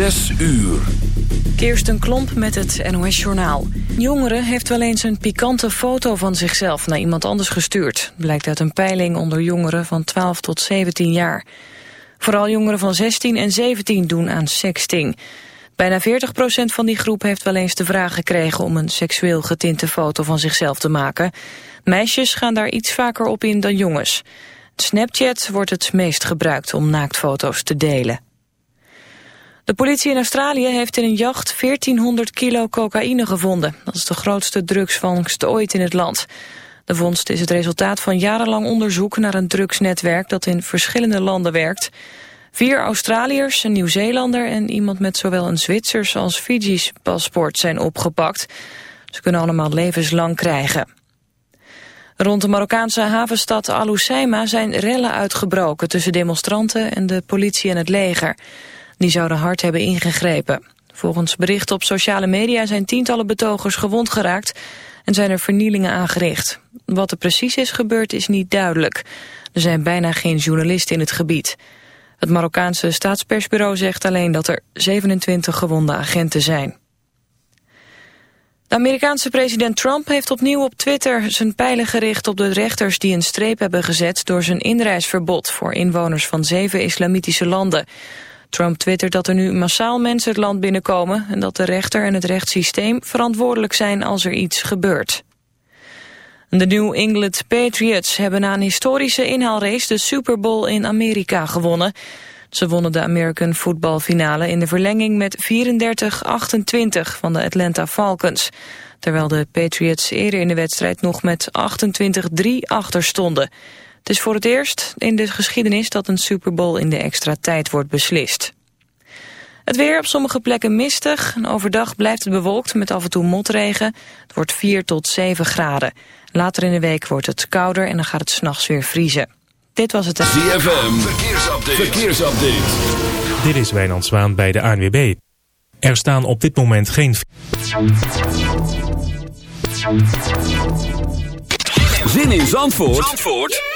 Zes uur. Kirsten Klomp met het NOS-journaal. Jongere heeft wel eens een pikante foto van zichzelf naar iemand anders gestuurd. Blijkt uit een peiling onder jongeren van 12 tot 17 jaar. Vooral jongeren van 16 en 17 doen aan sexting. Bijna 40% van die groep heeft wel eens de vraag gekregen... om een seksueel getinte foto van zichzelf te maken. Meisjes gaan daar iets vaker op in dan jongens. Snapchat wordt het meest gebruikt om naaktfoto's te delen. De politie in Australië heeft in een jacht 1400 kilo cocaïne gevonden. Dat is de grootste drugsvangst ooit in het land. De vondst is het resultaat van jarenlang onderzoek naar een drugsnetwerk dat in verschillende landen werkt. Vier Australiërs, een Nieuw-Zeelander en iemand met zowel een Zwitsers als Fiji's paspoort zijn opgepakt. Ze kunnen allemaal levenslang krijgen. Rond de Marokkaanse havenstad Al zijn rellen uitgebroken tussen demonstranten en de politie en het leger. Die zouden hard hebben ingegrepen. Volgens berichten op sociale media zijn tientallen betogers gewond geraakt en zijn er vernielingen aangericht. Wat er precies is gebeurd is niet duidelijk. Er zijn bijna geen journalisten in het gebied. Het Marokkaanse staatspersbureau zegt alleen dat er 27 gewonde agenten zijn. De Amerikaanse president Trump heeft opnieuw op Twitter zijn pijlen gericht op de rechters die een streep hebben gezet door zijn inreisverbod voor inwoners van zeven islamitische landen. Trump twittert dat er nu massaal mensen het land binnenkomen... en dat de rechter en het rechtssysteem verantwoordelijk zijn als er iets gebeurt. De New England Patriots hebben na een historische inhaalrace... de Super Bowl in Amerika gewonnen. Ze wonnen de American Football finale in de verlenging met 34-28 van de Atlanta Falcons. Terwijl de Patriots eerder in de wedstrijd nog met 28-3 achter stonden... Het is voor het eerst in de geschiedenis dat een Super Bowl in de extra tijd wordt beslist. Het weer op sommige plekken mistig. Overdag blijft het bewolkt met af en toe motregen. Het wordt 4 tot 7 graden. Later in de week wordt het kouder en dan gaat het s'nachts weer vriezen. Dit was het... ZFM, verkeersupdate. verkeersupdate. Dit is Wijnand Zwaan bij de ANWB. Er staan op dit moment geen... Zin in Zandvoort? Zandvoort?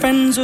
Friends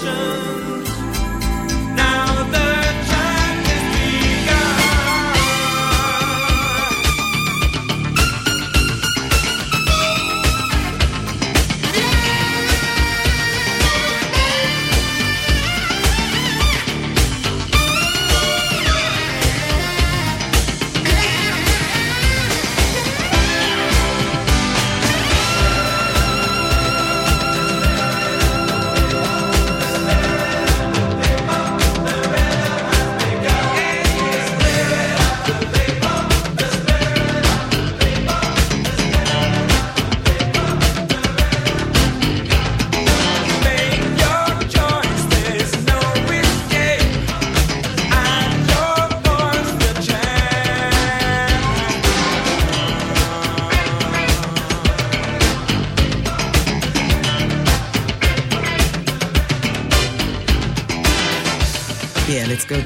Christian.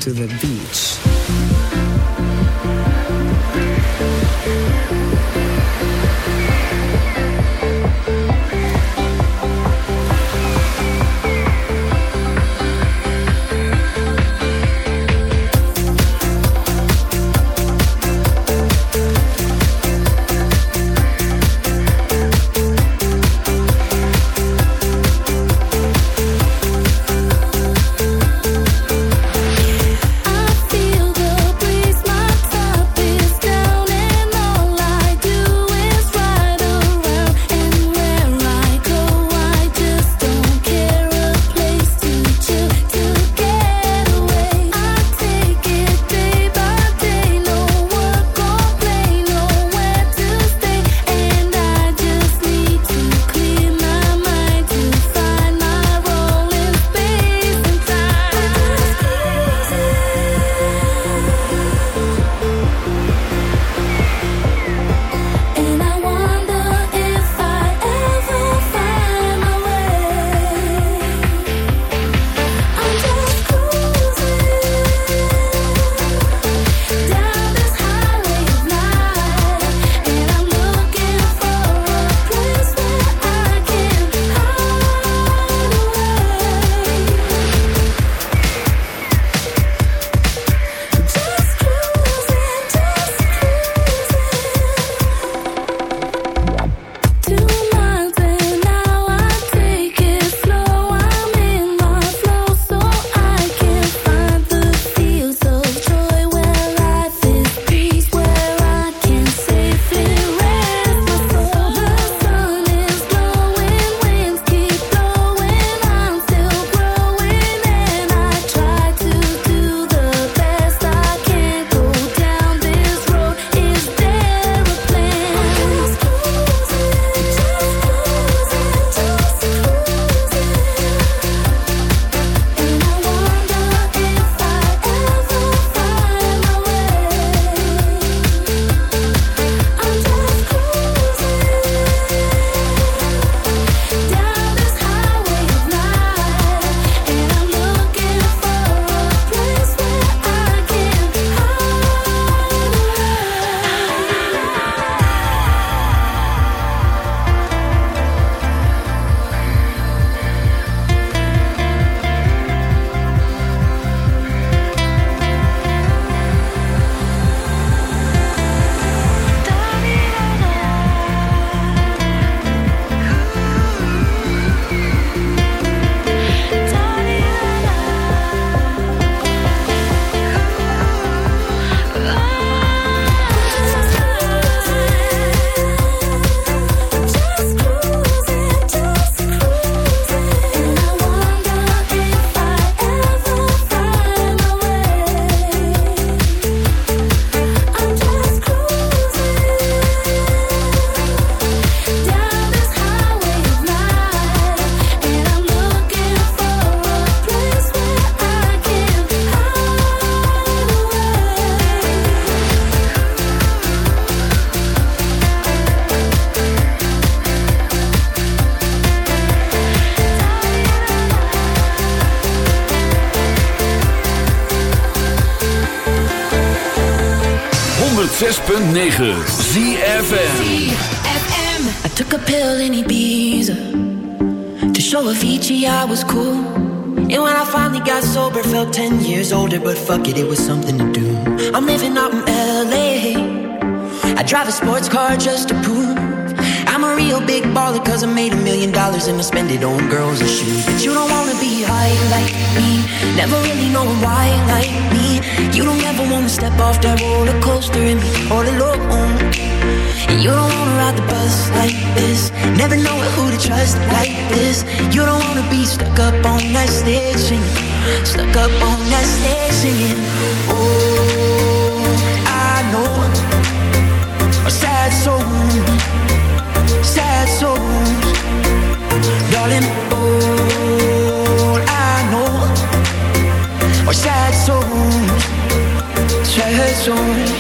to the beach. it on girls and shoes. But you don't wanna be high like me, never really knowing why like me. You don't ever wanna step off that roller coaster and be all alone. And you don't wanna ride the bus like this, never knowing who to trust like this. You don't wanna be stuck up on that stage singing, stuck up on that stage singing. Oh, I know a sad soul soul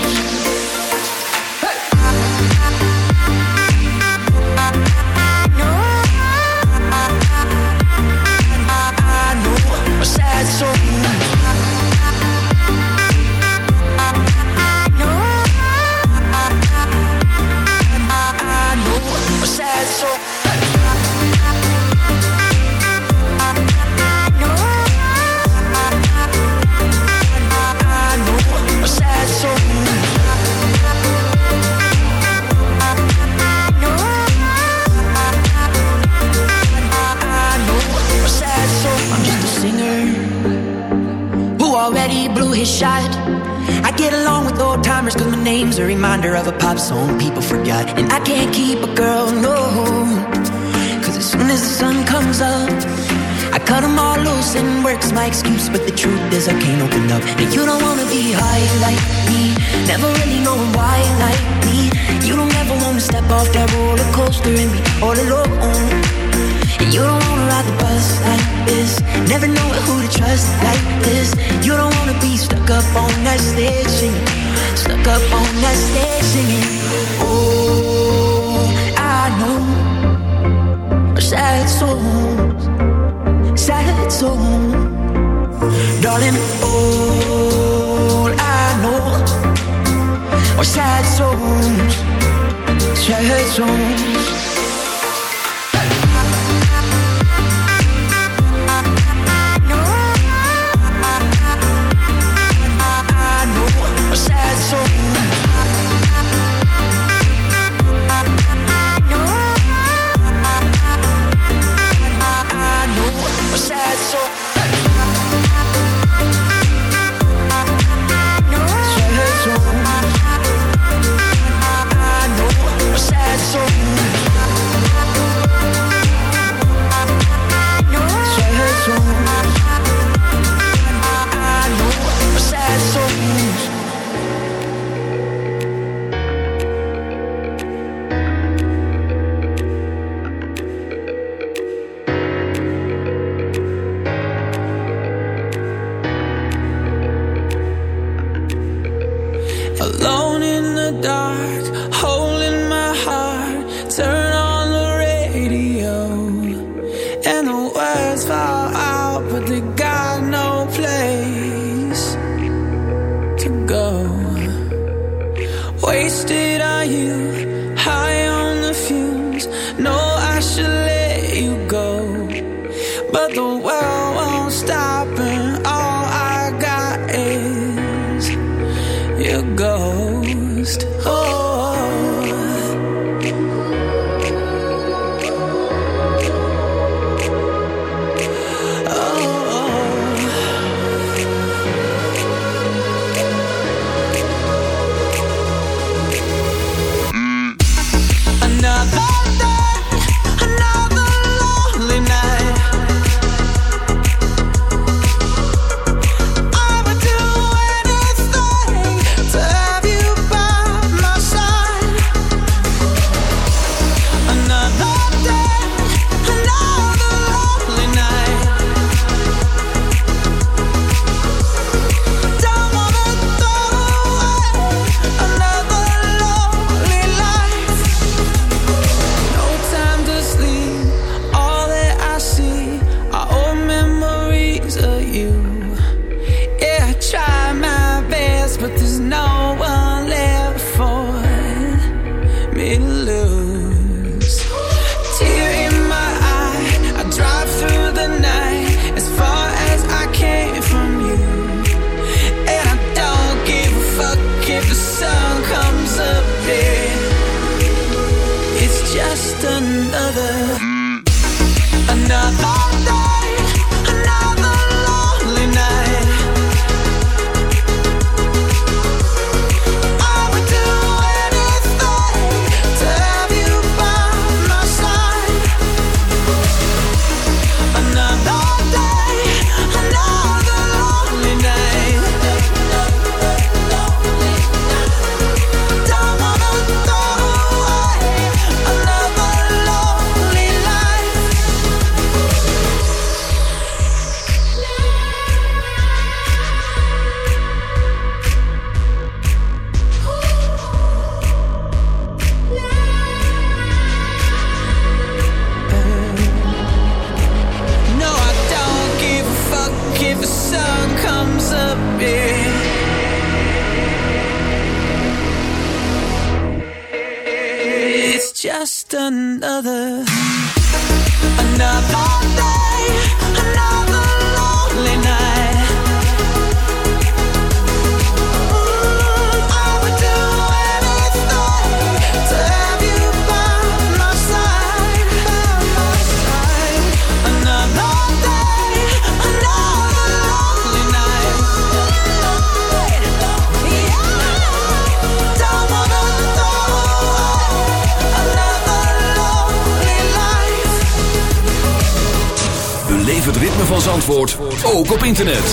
internet.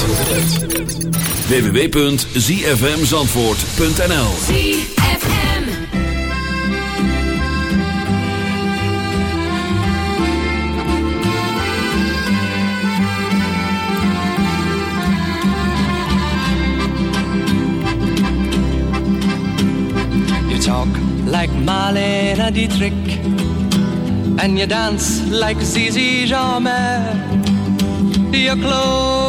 www.zfmzandvoort.nl ZFM. You talk like Marlene Dietrich, and you dance like Zizi Jeanmaire. Your clothes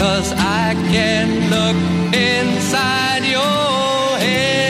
cause I can look inside your head.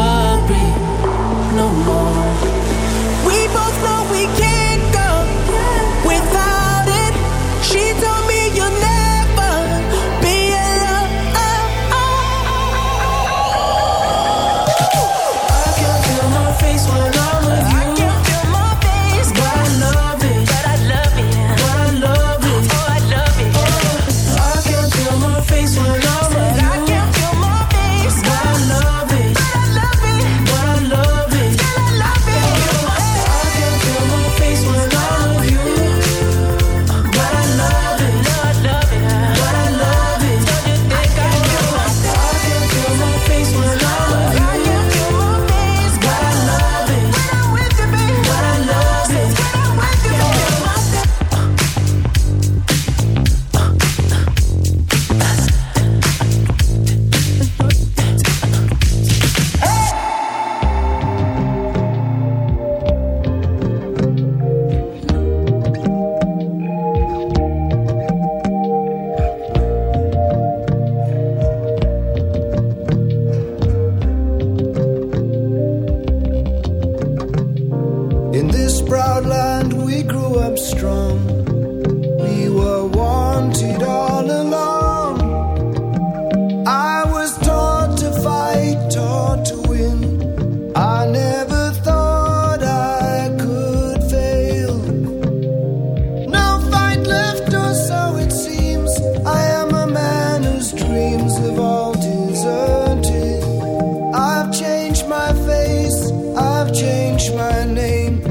my name.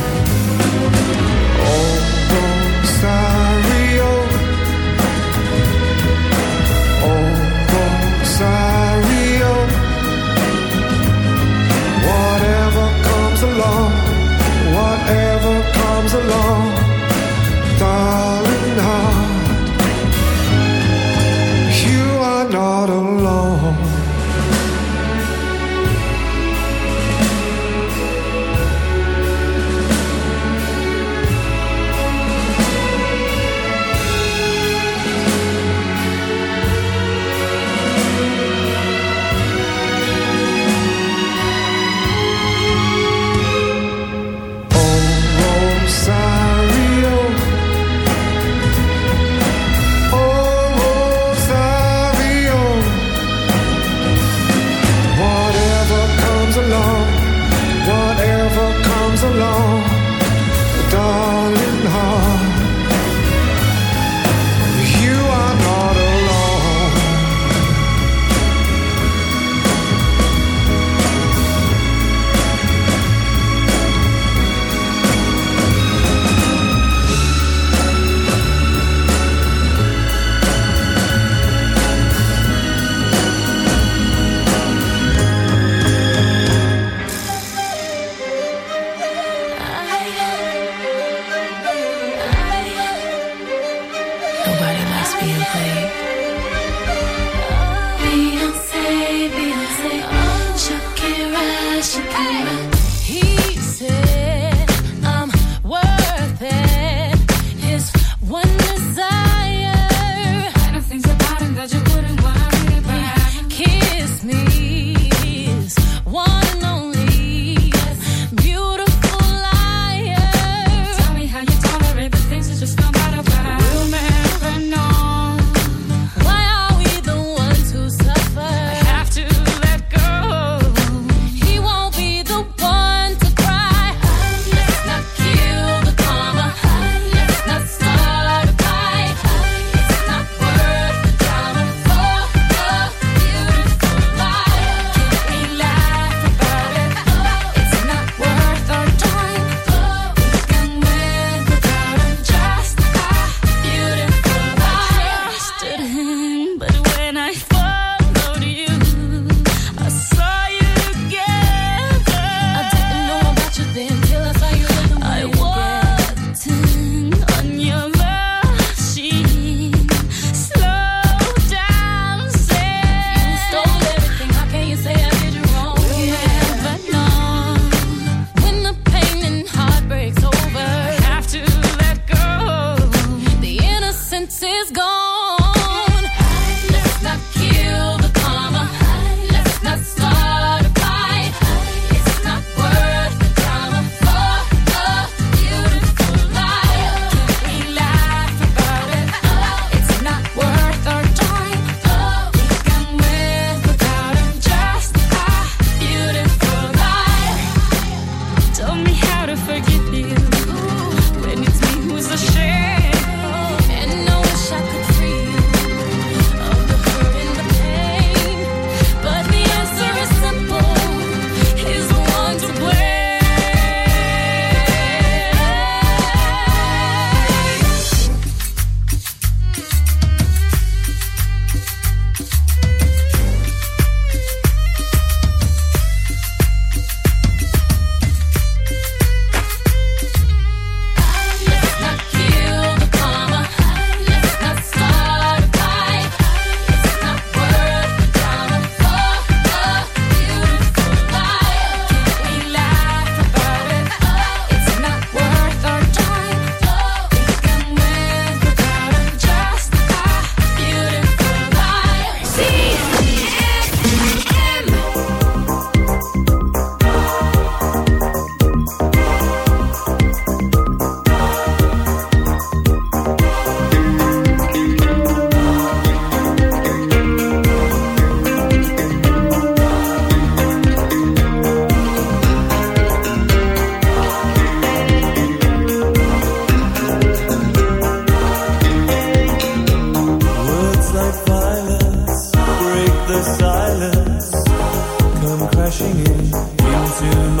along, whatever comes along, darling heart, you are not alone. gone.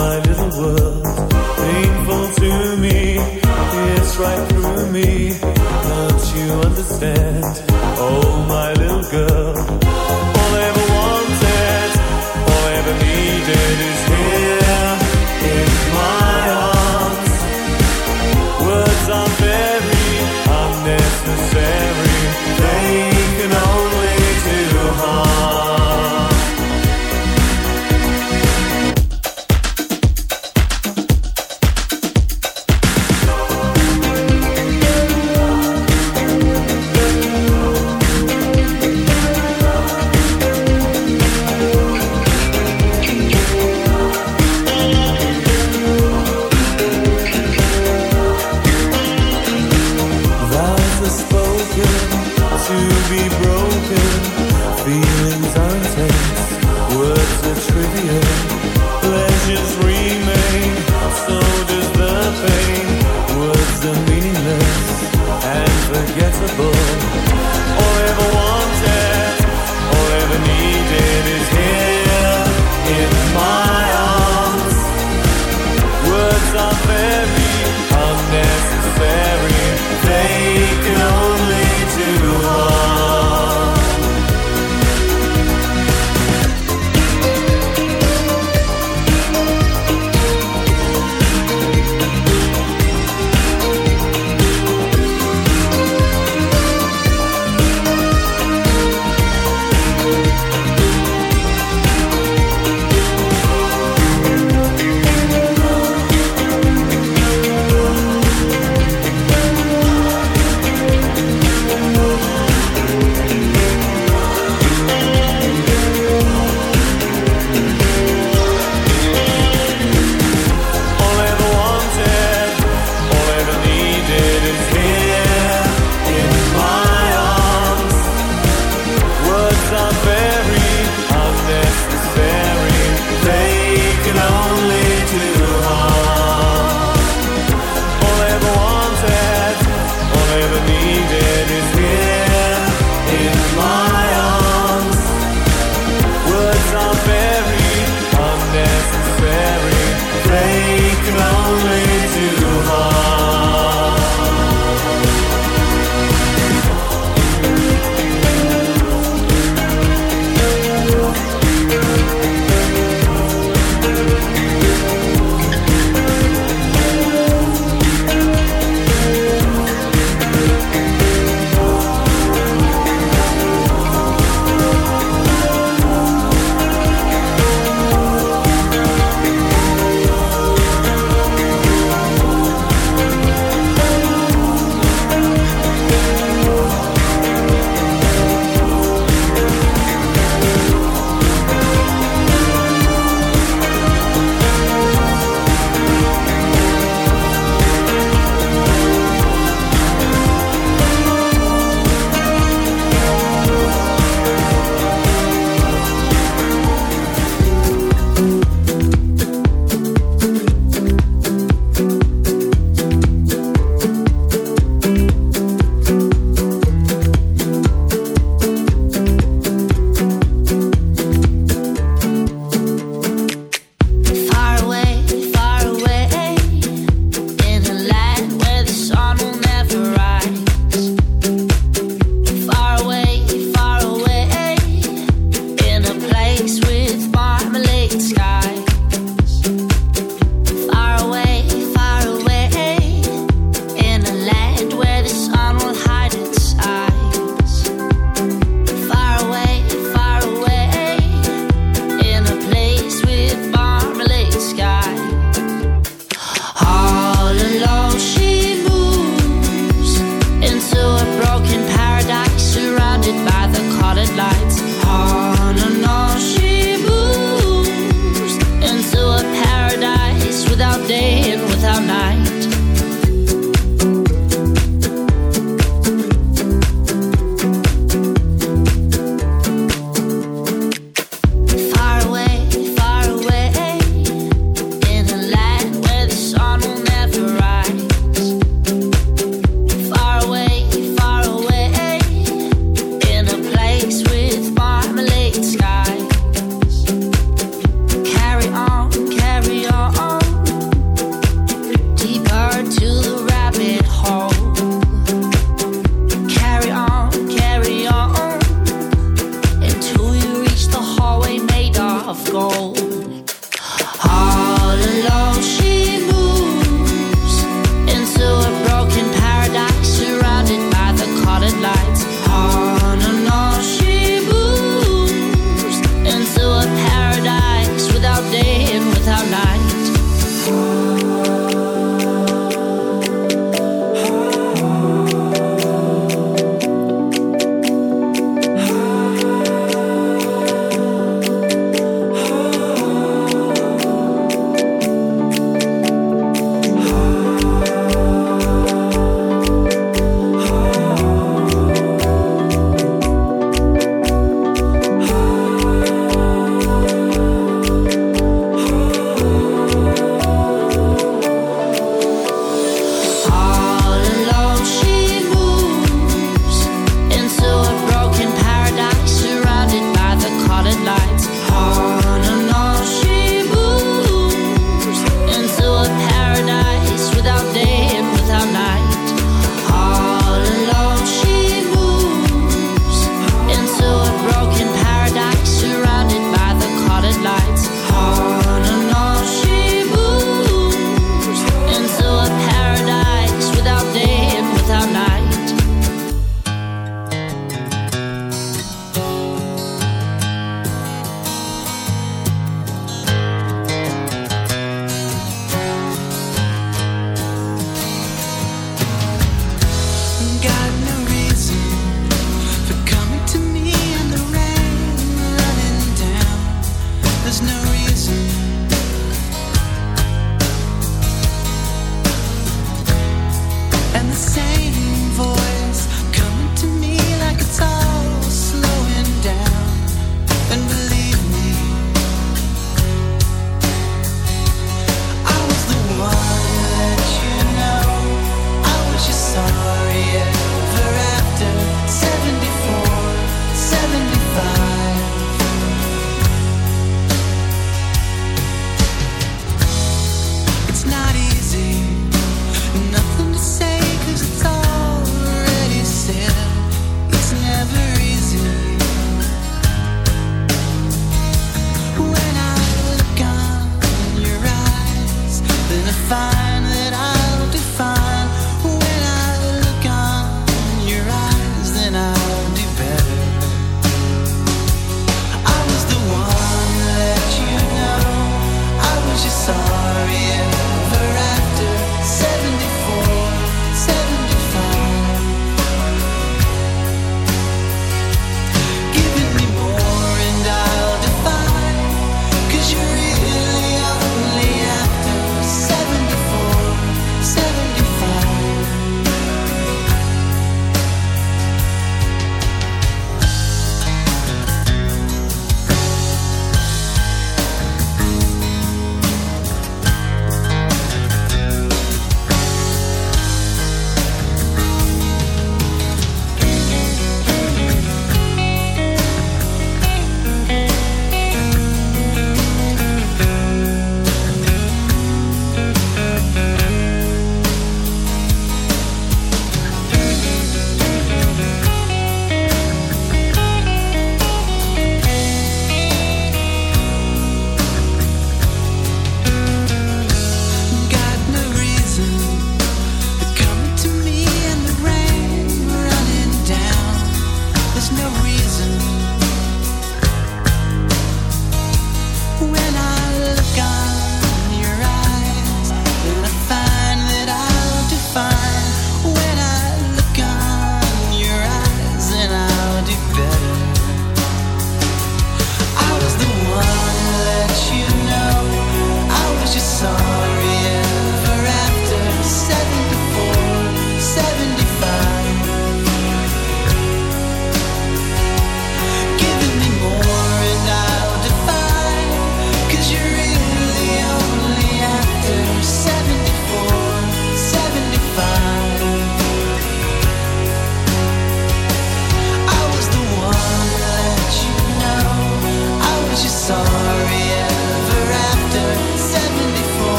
my little world.